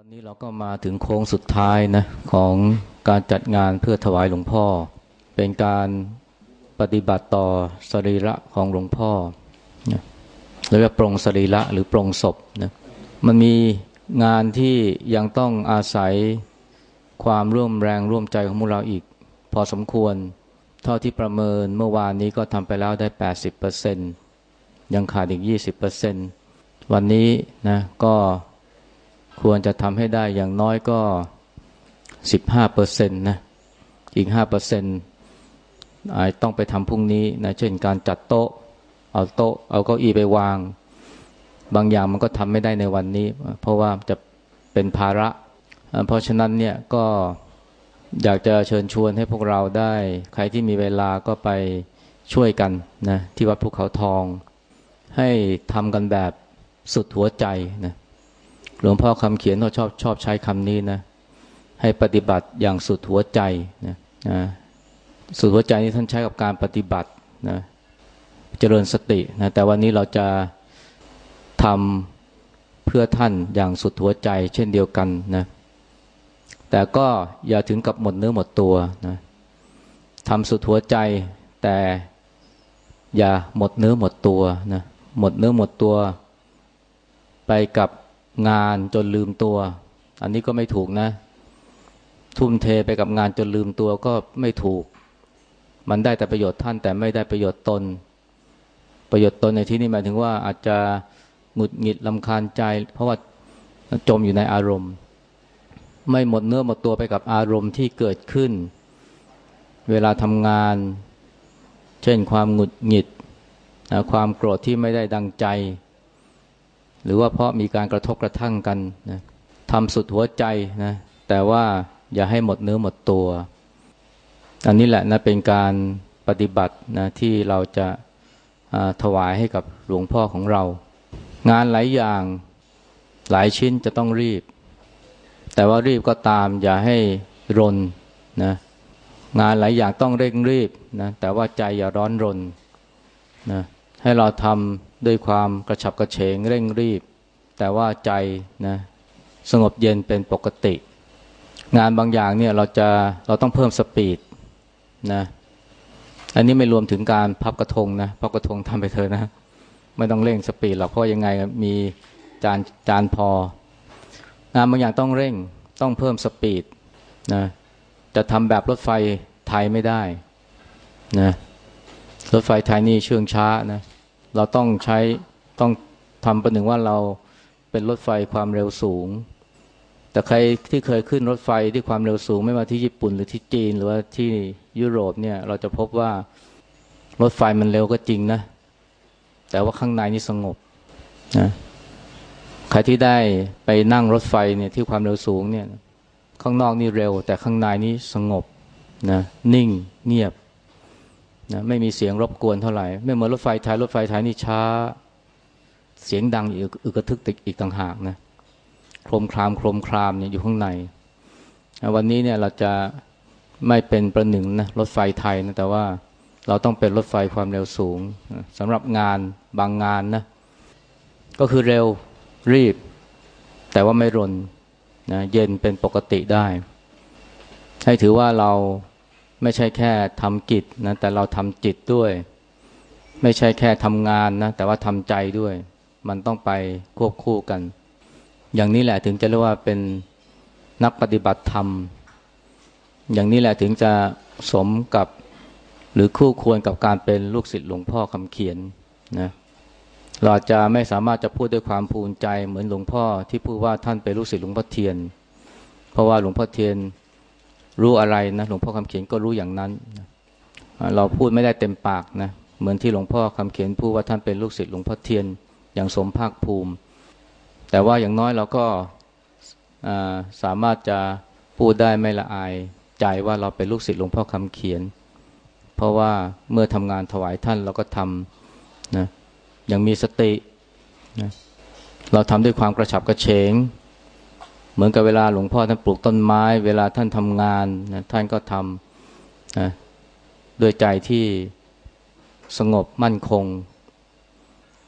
วันนี้เราก็มาถึงโค้งสุดท้ายนะของการจัดงานเพื่อถวายหลวงพ่อ เป็นการปฏิบัติต่อสรีระของหลวงพ่อนะเรียกว่าปรงสรีระหรือปรงศพนะมันมีงานที่ยังต้องอาศัยความร่วมแรงร่วมใจของพวกเราอีก พอสมควร เท่าที่ประเมินเมื่อวานนี้ก็ทำไปแล้วได้ 80%ยังขาดอีก 20%วันนี้นะก็ ควรจะทำให้ได้อย่างน้อยก็สิบห้าเปอร์เซ็นต์นะอีกห้าเปอร์เซ็นต์อาจต้องไปทำพรุ่งนี้นะเช่นการจัดโต๊ะ เอาโต๊ะ เอาเก้าอี้ไปวาง บางอย่างมันก็ทำไม่ได้ในวันนี้ เพราะว่าจะเป็นภาระ เพราะฉะนั้นเนี่ยก็อยากจะเชิญชวนให้พวกเราได้ ใครที่มีเวลาก็ไปช่วยกันนะที่วัดภูเขาทอง ให้ทำกันแบบสุดหัวใจนะ หลวงพ่อคำเขียนเขาชอบชอบใช้คำนี้นะ ให้ปฏิบัติอย่างสุดหัวใจนะนะสุดหัวใจนี้ท่านใช้กับการปฏิบัตินะเจริญสตินะแต่วันนี้เราจะทำเพื่อท่านอย่างสุดหัวใจ เช่นเดียวกันนะแต่ก็อย่าถึงกับหมดเนื้อหมดตัวนะทำสุดหัวใจ แต่อย่าหมดเนื้อหมดตัวนะหมดเนื้อหมดตัว ไปกับ งานจนลืมตัว อันนี้ก็ไม่ถูกนะ ทุ่มเทไปกับงานจนลืมตัวก็ไม่ถูก มันได้แต่ประโยชน์ท่านแต่ไม่ได้ประโยชน์ตน ประโยชน์ตนในที่นี้หมายถึงว่าอาจจะหงุดหงิดลำคาญใจ เพราะว่าจมอยู่ในอารมณ์ ไม่หมดเนื้อหมดตัวไปกับอารมณ์ที่เกิดขึ้น เวลาทำงาน เช่นความหงุดหงิด ความโกรธที่ไม่ได้ดังใจ หรือว่าเพราะมีการกระทบกระทั่งกันนะทำสุดหัวใจนะแต่ว่าอย่าให้หมดเนื้อหมดตัว อันนี้แหละนะเป็นการปฏิบัตินะที่เราจะถวายให้กับหลวงพ่อของเรา งานหลายอย่างหลายชิ้นจะต้องรีบ แต่ว่ารีบก็ตาม อย่าให้รนนะงานหลายอย่างต้องเร่งรีบนะแต่ว่าใจอย่าร้อนรนนะ ให้เราทำด้วยความกระฉับกระเฉงเร่งรีบ แต่ว่าใจนะสงบเย็นเป็นปกติ งานบางอย่างเนี่ยเราจะเราต้องเพิ่มสปีดนะอันนี้ไม่รวมถึงการพับกระทงนะพับกระทงทำไปเถอะนะ ไม่ต้องเร่งสปีดหรอกเพราะยังไงมีจานจานพองานบางอย่างต้องเร่งต้องเพิ่มสปีดนะจะทำแบบรถไฟไทยไม่ได้นะ รถไฟไทยนี่เชื่องช้านะ เราต้องใช้ต้องทำประหนึ่งว่าเราเป็นรถไฟความเร็วสูง แต่ใครที่เคยขึ้นรถไฟที่ความเร็วสูง ไม่ว่าที่ญี่ปุ่นหรือที่จีน หรือว่าที่ยุโรปเนี่ย เราจะพบว่ารถไฟมันเร็วก็จริงนะ แต่ว่าข้างในนี่สงบนะใครที่ได้ไปนั่งรถไฟเนี่ยที่ความเร็วสูงเนี่ย ข้างนอกนี่เร็ว แต่ข้างในนี่สงบนะนิ่งเงียบ นะไม่มีเสียงรบกวนเท่าไหร่ ไม่เหมือนรถไฟไทยรถไฟไทยนี่ช้า เสียงดังอีกอึกระทึกติอีกต่างหากนะโครมครามโครมครามเนี่ยอยู่ข้างใน วันนี้เนี่ยเราจะไม่เป็นประหนึ่งนะรถไฟไทยนะแต่ว่าเราต้องเป็นรถไฟความเร็วสูงสำหรับงานบางงานนะก็คือเร็วรีบ แต่ว่าไม่รนนะเย็นเป็นปกติได้ ให้ถือว่าเรา ไม่ใช่แค่ทำกิจนะแต่เราทำจิตด้วย ไม่ใช่แค่ทำงานนะแต่ว่าทำใจด้วย มันต้องไปควบคู่กัน อย่างนี้แหละถึงจะเรียกว่าเป็นนักปฏิบัติธรรม อย่างนี้แหละถึงจะสมกับหรือคู่ควรกับการเป็นลูกศิษย์หลวงพ่อคำเขียนนะเราจะไม่สามารถจะพูดด้วยความภูมิใจเหมือนหลวงพ่อที่พูดว่าท่านเป็นลูกศิษย์หลวงพ่อเทียน เพราะว่าหลวงพ่อเทียน รู้อะไรนะหลวงพ่อคำเขียนก็รู้อย่างนั้น เราพูดไม่ได้เต็มปากนะเหมือนที่หลวงพ่อคำเขียนพูดว่าท่านเป็นลูกศิษย์หลวงพ่อเทียนอย่างสมภาคภูมิ แต่ว่าอย่างน้อยเราก็สามารถจะพูดได้ไม่ละอายใจว่าเราเป็นลูกศิษย์หลวงพ่อคำเขียน เพราะว่าเมื่อทำงานถวายท่านเราก็ทำนะอย่างมีสตินะเราทำด้วยความกระฉับกระเฉง เหมือนกับเวลาหลวงพ่อท่านปลูกต้นไม้ เวลาท่านทำงานนะท่านก็ทำนะด้วยใจที่สงบมั่นคง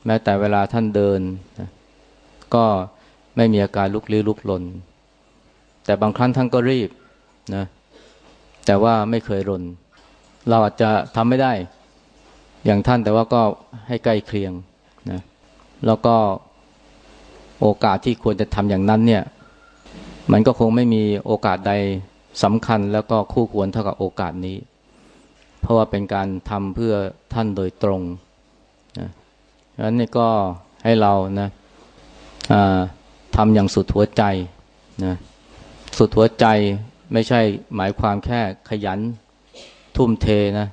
แม้แต่เวลาท่านเดินนะก็ไม่มีอาการลุกลี้ลุกลน แต่บางครั้งท่านก็รีบนะแต่ว่าไม่เคยรน เราอาจจะทำไม่ได้ อย่างท่านแต่ว่าก็ให้ใกล้เคียงนะแล้วก็โอกาสที่ควรจะทำอย่างนั้นเนี่ย มันก็คงไม่มีโอกาสใดสำคัญแล้วก็คู่ควรเท่ากับโอกาสนี้ เพราะว่าเป็นการทำเพื่อท่านโดยตรงนะฉะนั้นนี่ก็ให้เรานะทำอย่างสุดหัวใจนะสุดหัวใจไม่ใช่หมายความแค่ขยันทุ่มเทนะ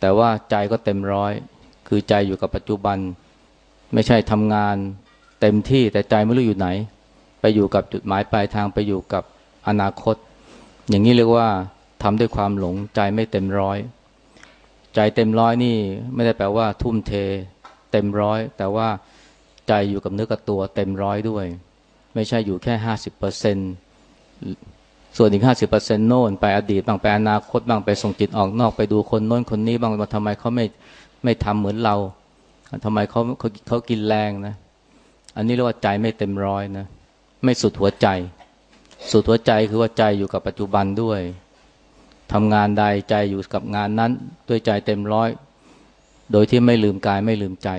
แต่ว่าใจก็เต็มร้อย คือใจอยู่กับปัจจุบัน ไม่ใช่ทำงานเต็มที่แต่ใจไม่รู้อยู่ไหน ไปอยู่กับจุดหมายปลายทางไปอยู่กับอนาคต อย่างนี้เรียกว่าทำด้วยความหลงใจไม่เต็มร้อย ใจเต็มร้อยนี่ไม่ได้แปลว่า ทุ่มเท เต็มร้อย แต่ว่าใจอยู่กับเนื้อกับตัวเต็มร้อยด้วย ไม่ใช่อยู่แค่ห้าสิบเปอร์เซ็นส่วนอีกห้าสิบเปอร์เซ็นต์โน่นไปอดีตบ้างไปอนาคตบ้างไปส่งจิตออกนอกไปดูคนโน้นคนนี้บ้างว่าทำไมเขาไม่ไม่ทำเหมือนเราทำไมเขาเขาเขากินแรงนะ อันนี้เรียกว่าใจไม่เต็มร้อยนะ ไม่สุดหัวใจ สุดหัวใจคือว่าใจอยู่กับปัจจุบันด้วยทำงานใดใจอยู่กับงานนั้น ด้วยใจเต็มร้อย โดยที่ไม่ลืมกายไม่ลืมใจ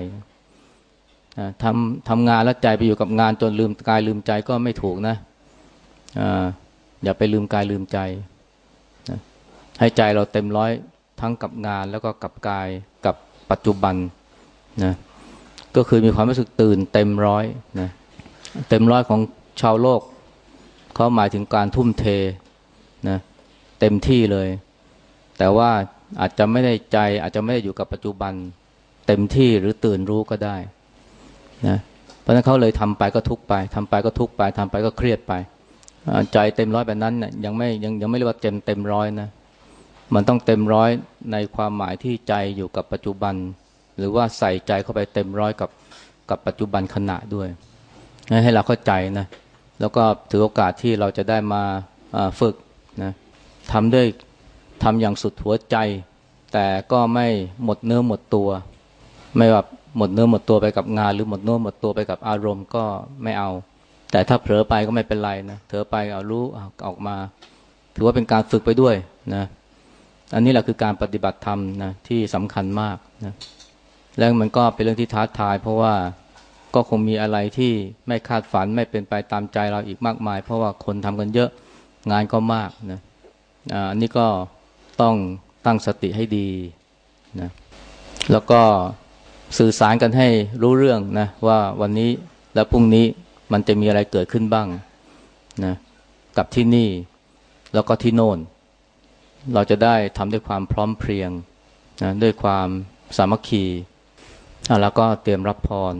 ทำทำงานแล้วใจไปอยู่กับงานจนลืมกายลืมใจก็ไม่ถูกนะอย่าไปลืมกายลืมใจ ให้ใจเราเต็มร้อยทั้งกับงานแล้วก็กับกายกับปัจจุบันนะก็คือมีความรู้สึกตื่นเต็มร้อยนะเต็มร้อยของ ชาวโลกเขาหมายถึงการทุ่มเทนะเต็มที่เลย แต่ว่าอาจจะไม่ได้ใจ อาจจะไม่ได้อยู่กับปัจจุบันเต็มที่หรือตื่นรู้ก็ได้นะเพราะฉะนั้นเขาเลยทำไปก็ทุกไปทำไปก็ทุกไปทำไปก็เครียดไป ใจเต็มร้อยแบบนั้นเนี่ยยังไม่ยังยังไม่เรียกว่าเต็มเต็มร้อยนะมันต้องเต็มร้อยในความหมายที่ใจอยู่กับปัจจุบัน หรือว่าใส่ใจเข้าไปเต็มร้อยกับกับปัจจุบันขณะด้วย ให้เราเข้าใจนะ แล้วก็ถือโอกาสที่เราจะได้มาฝึกนะทำด้วยทำอย่างสุดหัวใจ แต่ก็ไม่หมดเนื้อหมดตัว ไม่แบบหมดเนื้อหมดตัวไปกับงาน หรือหมดเนื้อหมดตัวไปกับอารมณ์ก็ไม่เอา แต่ถ้าเผลอไปก็ไม่เป็นไรนะเผลอไปเอารู้ออกมา ถือว่าเป็นการฝึกไปด้วยนะอันนี้แหละคือการปฏิบัติธรรมนะที่สำคัญมากนะแล้วมันก็เป็นเรื่องที่ท้าทาย เพราะว่า ก็คงมีอะไรที่ไม่คาดฝันไม่เป็นไปตามใจเราอีกมากมาย เพราะว่าคนทำกันเยอะงานก็มากนะอันนี้ก็ต้องตั้งสติให้ดีนะแล้วก็สื่อสารกันให้รู้เรื่องนะว่าวันนี้และพรุ่งนี้มันจะมีอะไรเกิดขึ้นบ้างนะกับที่นี่แล้วก็ที่โน่น เราจะได้ทำด้วยความพร้อมเพรียงนะด้วยความสามัคคีแล้วก็เตรียมรับพร